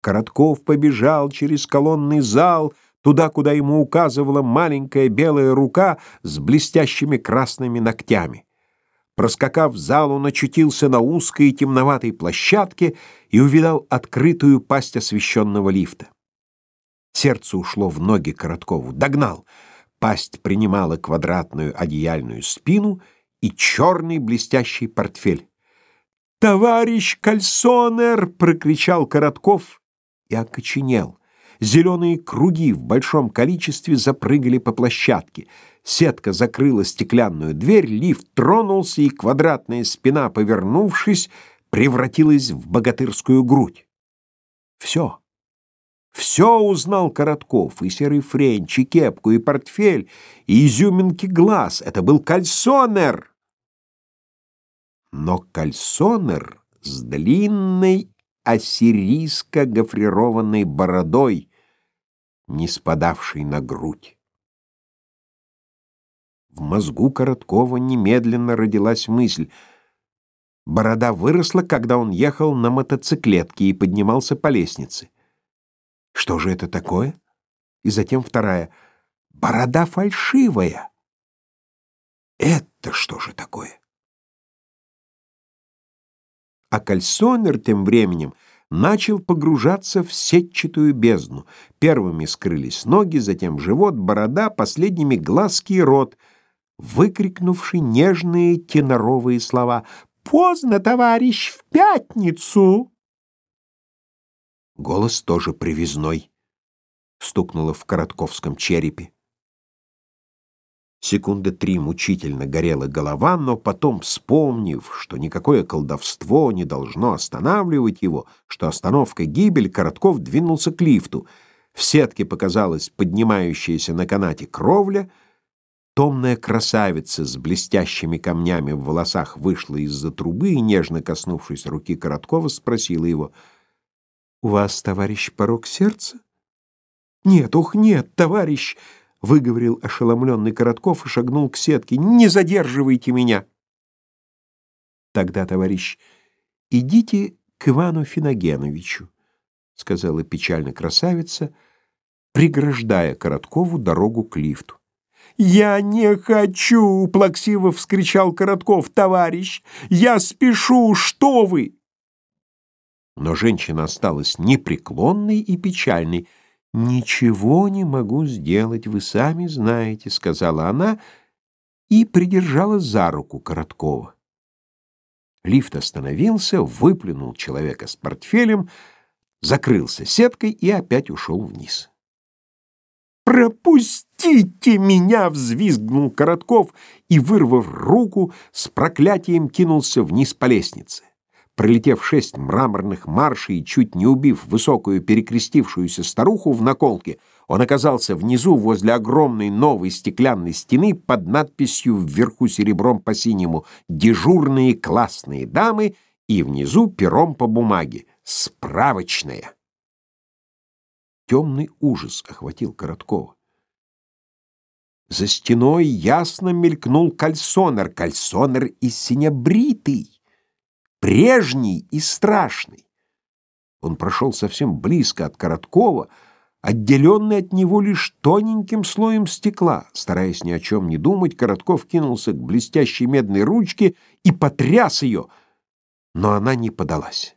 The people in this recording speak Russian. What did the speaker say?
Коротков побежал через колонный зал, туда, куда ему указывала маленькая белая рука с блестящими красными ногтями. Проскакав зал, он очутился на узкой и темноватой площадке и увидал открытую пасть освещенного лифта. Сердце ушло в ноги Короткову. Догнал. Пасть принимала квадратную одеяльную спину и черный блестящий портфель. «Товарищ Кальсонер!» — прокричал Коротков и окоченел. Зеленые круги в большом количестве запрыгали по площадке. Сетка закрыла стеклянную дверь, лифт тронулся, и квадратная спина, повернувшись, превратилась в богатырскую грудь. Все. Все узнал Коротков, и серый френч, и кепку, и портфель, и изюминки глаз. Это был кальсонер. Но кальсонер с длинной ассирийско-гофрированной бородой, не спадавшей на грудь. В мозгу Короткова немедленно родилась мысль. Борода выросла, когда он ехал на мотоциклетке и поднимался по лестнице. Что же это такое? И затем вторая. Борода фальшивая. Это что же такое? А кальсонер тем временем начал погружаться в сетчатую бездну. Первыми скрылись ноги, затем живот, борода, последними глазки и рот, выкрикнувший нежные теноровые слова «Поздно, товарищ, в пятницу!» Голос тоже привезной, стукнуло в коротковском черепе. Секунды три мучительно горела голова, но потом, вспомнив, что никакое колдовство не должно останавливать его, что остановка — гибель, Коротков двинулся к лифту. В сетке показалась поднимающаяся на канате кровля. Томная красавица с блестящими камнями в волосах вышла из-за трубы и, нежно коснувшись руки Короткова, спросила его, «У вас, товарищ, порог сердца?» «Нет, ух, нет, товарищ!» — выговорил ошеломленный Коротков и шагнул к сетке. «Не задерживайте меня!» «Тогда, товарищ, идите к Ивану Финогеновичу», — сказала печально красавица, преграждая Короткову дорогу к лифту. «Я не хочу!» — плаксиво вскричал Коротков. «Товарищ, я спешу! Что вы?» Но женщина осталась непреклонной и печальной — «Ничего не могу сделать, вы сами знаете», — сказала она и придержала за руку Короткова. Лифт остановился, выплюнул человека с портфелем, закрылся сеткой и опять ушел вниз. «Пропустите меня!» — взвизгнул Коротков и, вырвав руку, с проклятием кинулся вниз по лестнице. Пролетев шесть мраморных маршей и чуть не убив высокую перекрестившуюся старуху в наколке, он оказался внизу возле огромной новой стеклянной стены под надписью вверху серебром по синему «Дежурные классные дамы» и внизу пером по бумаге «Справочная». Темный ужас охватил Короткова. За стеной ясно мелькнул кальсонер, кальсонер из синебритый прежний и страшный. Он прошел совсем близко от Короткова, отделенный от него лишь тоненьким слоем стекла. Стараясь ни о чем не думать, Коротков кинулся к блестящей медной ручке и потряс ее, но она не подалась.